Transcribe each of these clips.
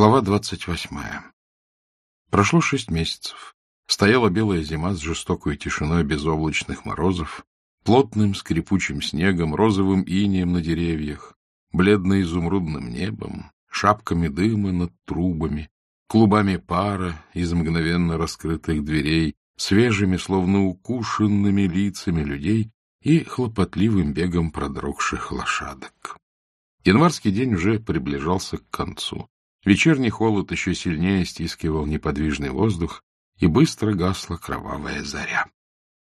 Глава двадцать восьмая. Прошло шесть месяцев. Стояла белая зима с жестокой тишиной безоблачных морозов, плотным скрипучим снегом, розовым инием на деревьях, бледно-изумрудным небом, шапками дыма над трубами, клубами пара из мгновенно раскрытых дверей, свежими, словно укушенными лицами людей и хлопотливым бегом продрогших лошадок. Январский день уже приближался к концу. Вечерний холод еще сильнее стискивал неподвижный воздух, и быстро гасла кровавая заря.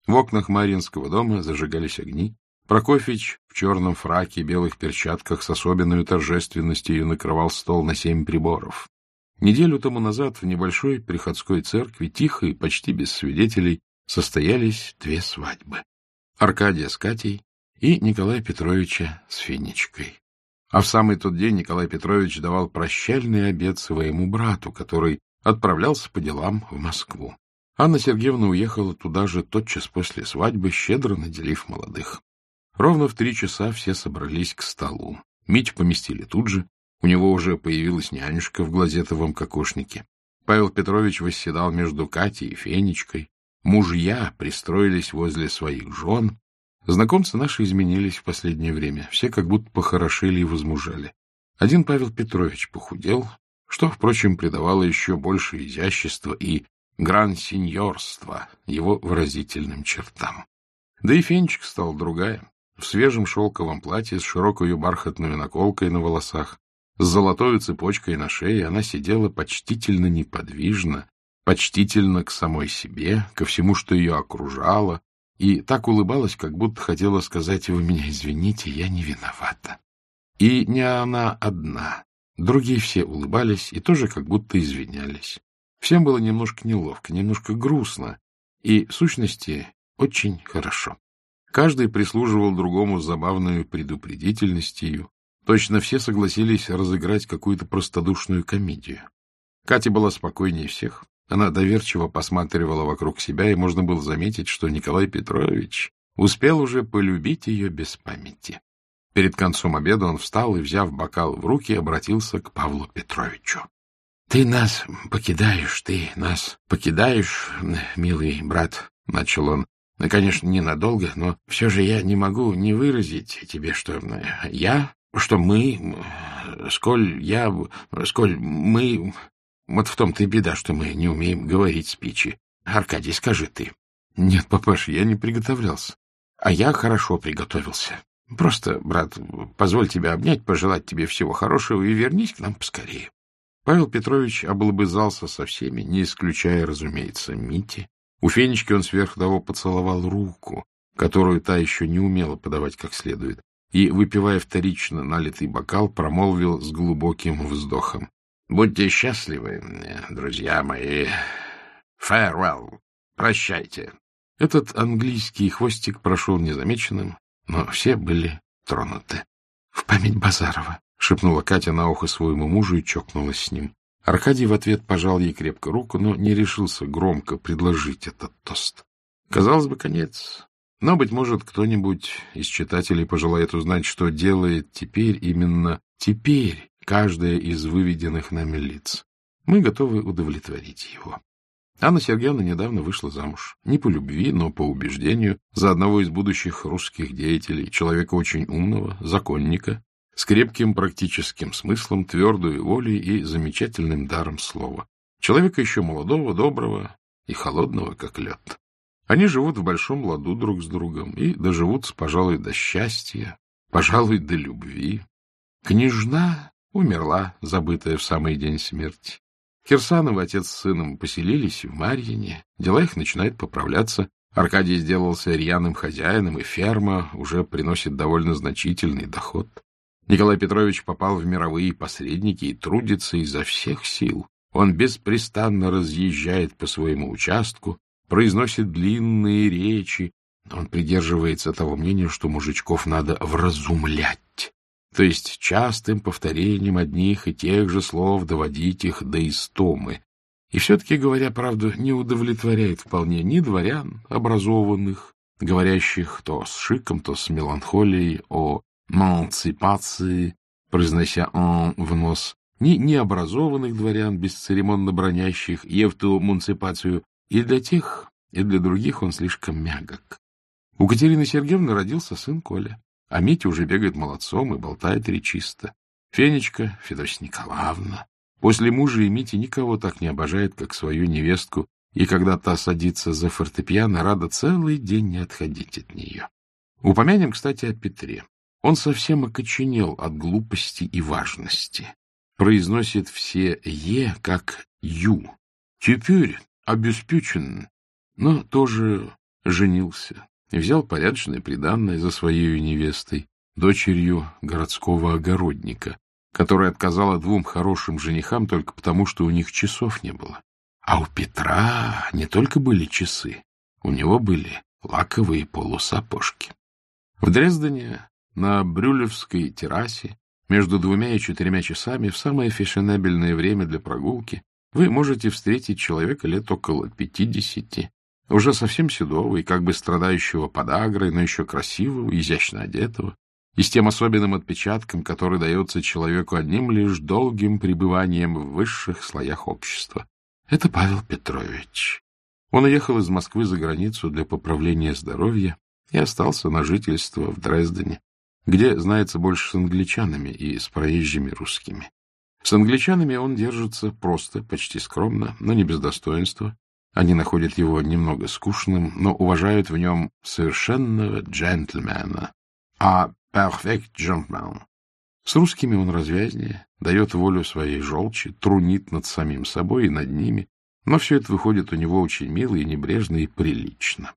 В окнах Марьинского дома зажигались огни. Прокофьевич в черном фраке и белых перчатках с особенной торжественностью накрывал стол на семь приборов. Неделю тому назад в небольшой приходской церкви, тихо и почти без свидетелей, состоялись две свадьбы. Аркадия с Катей и Николая Петровича с Финичкой. А в самый тот день Николай Петрович давал прощальный обед своему брату, который отправлялся по делам в Москву. Анна Сергеевна уехала туда же тотчас после свадьбы, щедро наделив молодых. Ровно в три часа все собрались к столу. Мить поместили тут же. У него уже появилась нянюшка в глазетовом кокошнике. Павел Петрович восседал между Катей и Фенечкой. Мужья пристроились возле своих жен, Знакомцы наши изменились в последнее время. Все как будто похорошели и возмужали. Один Павел Петрович похудел, что, впрочем, придавало еще больше изящества и гран-сеньорства его выразительным чертам. Да и Фенчик стал другая, в свежем шелковом платье с широкой бархатной наколкой на волосах, с золотой цепочкой на шее она сидела почтительно неподвижно, почтительно к самой себе, ко всему, что ее окружало, и так улыбалась, как будто хотела сказать, вы меня извините, я не виновата. И не она одна. Другие все улыбались и тоже как будто извинялись. Всем было немножко неловко, немножко грустно, и, в сущности, очень хорошо. Каждый прислуживал другому с забавной предупредительностью. Точно все согласились разыграть какую-то простодушную комедию. Катя была спокойнее всех, она доверчиво посматривала вокруг себя, и можно было заметить, что Николай Петрович успел уже полюбить ее без памяти. Перед концом обеда он встал и, взяв бокал в руки, обратился к Павлу Петровичу. — Ты нас покидаешь, ты нас покидаешь, милый брат, — начал он. Ну, — Конечно, ненадолго, но все же я не могу не выразить тебе, что я, что мы, сколь я, сколь мы, вот в том-то и беда, что мы не умеем говорить спичи. Аркадий, скажи ты. Нет, папаша, я не приготовлялся. А я хорошо приготовился. Просто, брат, позволь тебя обнять, пожелать тебе всего хорошего и вернись к нам поскорее. Павел Петрович облобызался со всеми, не исключая, разумеется, Мити. У Фенечки он сверх того поцеловал руку, которую та еще не умела подавать как следует, и, выпивая вторично налитый бокал, промолвил с глубоким вздохом. Будьте счастливы, друзья мои. Farewell. Прощайте. Этот английский хвостик прошел незамеченным, но все были тронуты. — В память Базарова, — шепнула Катя на ухо своему мужу и чокнулась с ним. Аркадий в ответ пожал ей крепко руку, но не решился громко предложить этот тост. Казалось бы, конец. Но, быть может, кто-нибудь из читателей пожелает узнать, что делает теперь, именно теперь, каждое из выведенных нами лиц. Мы готовы удовлетворить его. Анна Сергеевна недавно вышла замуж. Не по любви, но по убеждению, за одного из будущих русских деятелей, человека очень умного, законника, с крепким практическим смыслом, твердой волей и замечательным даром слова. Человека еще молодого, доброго и холодного, как лед. Они живут в большом ладу друг с другом и доживут, пожалуй, до счастья, пожалуй, до любви. Княжна Умерла, забытая в самый день смерти. Кирсановы, отец с сыном, поселились в Марьине. Дела их начинают поправляться. Аркадий сделался рьяным хозяином, и ферма уже приносит довольно значительный доход. Николай Петрович попал в мировые посредники и трудится изо всех сил. Он беспрестанно разъезжает по своему участку, произносит длинные речи. Он придерживается того мнения, что мужичков надо вразумлять то есть частым повторением одних и тех же слов доводить их до истомы. И все-таки, говоря правду, не удовлетворяет вполне ни дворян образованных, говорящих то с шиком, то с меланхолией о эмансипации, произнося «он» в нос, ни необразованных дворян, бесцеремонно бронящих Евту мунципацию, и для тех, и для других он слишком мягок. У Катерины Сергеевны родился сын Коля, а Митя уже бегает молодцом и болтает речисто. Фенечка, Федосия Николаевна, после мужа и Мити никого так не обожает, как свою невестку, и когда та садится за фортепиано, рада целый день не отходить от нее. Упомянем, кстати, о Петре. Он совсем окоченел от глупости и важности. Произносит все «е» как «ю». Теперь обеспечен, но тоже женился и взял порядочное приданное за своей невестой, дочерью городского огородника, которая отказала двум хорошим женихам только потому, что у них часов не было. А у Петра не только были часы, у него были лаковые полусапожки. В Дрездене на Брюлевской террасе между двумя и четырьмя часами в самое фешенебельное время для прогулки вы можете встретить человека лет около пятидесяти, уже совсем седого и как бы страдающего подагрой, но еще красивого, изящно одетого, и с тем особенным отпечатком, который дается человеку одним лишь долгим пребыванием в высших слоях общества. Это Павел Петрович. Он уехал из Москвы за границу для поправления здоровья и остался на жительство в Дрездене, где знается больше с англичанами и с проезжими русскими. С англичанами он держится просто, почти скромно, но не без достоинства. Они находят его немного скучным, но уважают в нем совершенного джентльмена, а perfect gentleman. С русскими он развязнее, дает волю своей желчи, трунит над самим собой и над ними, но все это выходит у него очень мило и небрежно и прилично.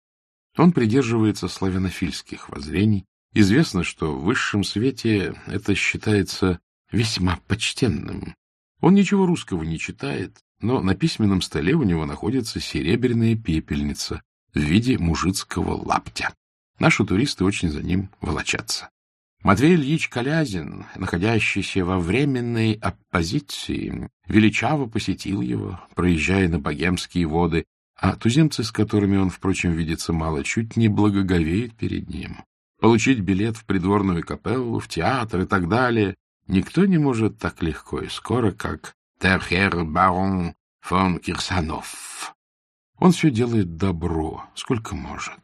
Он придерживается славянофильских воззрений. Известно, что в высшем свете это считается весьма почтенным. Он ничего русского не читает, но на письменном столе у него находится серебряная пепельница в виде мужицкого лаптя. Наши туристы очень за ним волочатся. Матвей Ильич Колязин, находящийся во временной оппозиции, величаво посетил его, проезжая на богемские воды, а туземцы, с которыми он, впрочем, видится мало, чуть не благоговеют перед ним. Получить билет в придворную капеллу, в театр и так далее никто не может так легко и скоро, как Терхер барон фон Кирсанов. Он все делает добро, сколько может.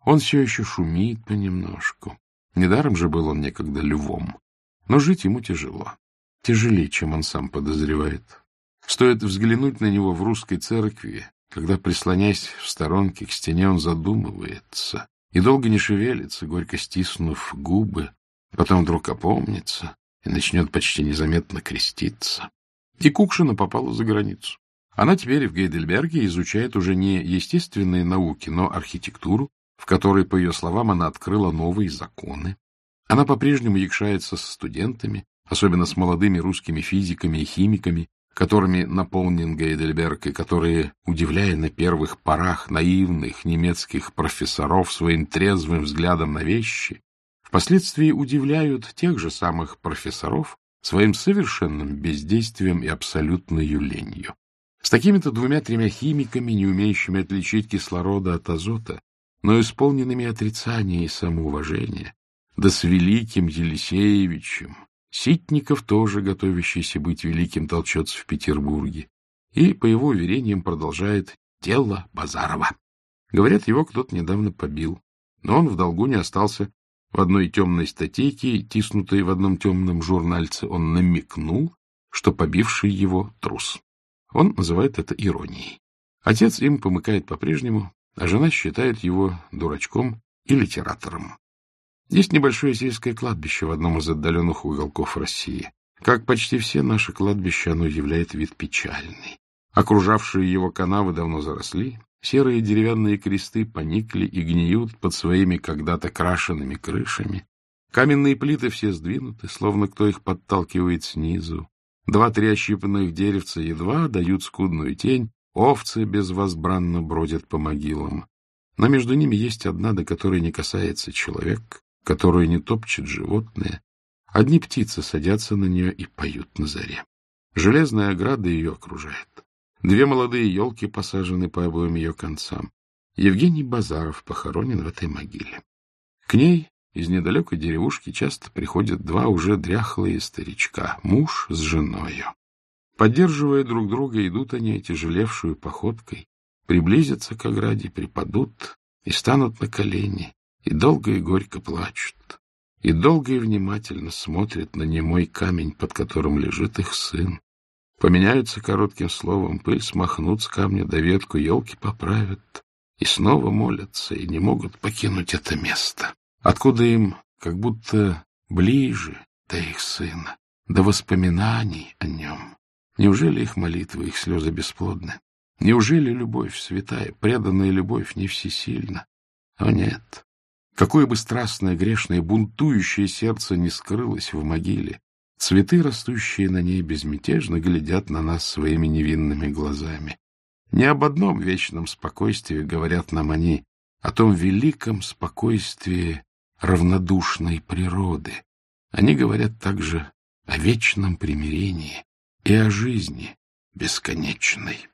Он все еще шумит понемножку. Недаром же был он некогда львом. Но жить ему тяжело. Тяжелее, чем он сам подозревает. Стоит взглянуть на него в русской церкви, когда, прислонясь в сторонке к стене, он задумывается и долго не шевелится, горько стиснув губы, потом вдруг опомнится и начнет почти незаметно креститься. И Кукшина попала за границу. Она теперь в Гейдельберге изучает уже не естественные науки, но архитектуру, в которой, по ее словам, она открыла новые законы. Она по-прежнему якшается со студентами, особенно с молодыми русскими физиками и химиками, которыми наполнен Гейдельберг, и которые, удивляя на первых порах наивных немецких профессоров своим трезвым взглядом на вещи, впоследствии удивляют тех же самых профессоров своим совершенным бездействием и абсолютной ленью. С такими-то двумя-тремя химиками, не умеющими отличить кислорода от азота, но исполненными отрицания и самоуважения, да с великим Елисеевичем. Ситников, тоже готовящийся быть великим, толчется в Петербурге и, по его уверениям, продолжает дело Базарова. Говорят, его кто-то недавно побил, но он в долгу не остался. В одной темной статейке, тиснутой в одном темном журнальце, он намекнул, что побивший его трус. Он называет это иронией. Отец им помыкает по-прежнему, а жена считает его дурачком и литератором. Есть небольшое сельское кладбище в одном из отдаленных уголков России. Как почти все наши кладбища, оно являет вид печальный. Окружавшие его канавы давно заросли, серые деревянные кресты поникли и гниют под своими когда-то крашенными крышами. Каменные плиты все сдвинуты, словно кто их подталкивает снизу. Два-три ощипанных деревца едва дают скудную тень, Овцы безвозбранно бродят по могилам, но между ними есть одна, до которой не касается человек, которую не топчет животные. Одни птицы садятся на нее и поют на заре. Железная ограда ее окружает. Две молодые елки посажены по обоим ее концам. Евгений Базаров похоронен в этой могиле. К ней из недалекой деревушки часто приходят два уже дряхлые старичка, муж с женою. Поддерживая друг друга, идут они тяжелевшую походкой, приблизятся к ограде, припадут и станут на колени, и долго и горько плачут, и долго и внимательно смотрят на немой камень, под которым лежит их сын. Поменяются коротким словом, пыль смахнут с камня до ветку, елки поправят, и снова молятся, и не могут покинуть это место откуда им как будто ближе до их сына, до воспоминаний о нем. Неужели их молитвы, их слезы бесплодны? Неужели любовь святая, преданная любовь не всесильна? О нет! Какое бы страстное, грешное, бунтующее сердце не скрылось в могиле, цветы, растущие на ней, безмятежно глядят на нас своими невинными глазами. Не об одном вечном спокойствии говорят нам они, о том великом спокойствии, равнодушной природы. Они говорят также о вечном примирении и о жизни бесконечной.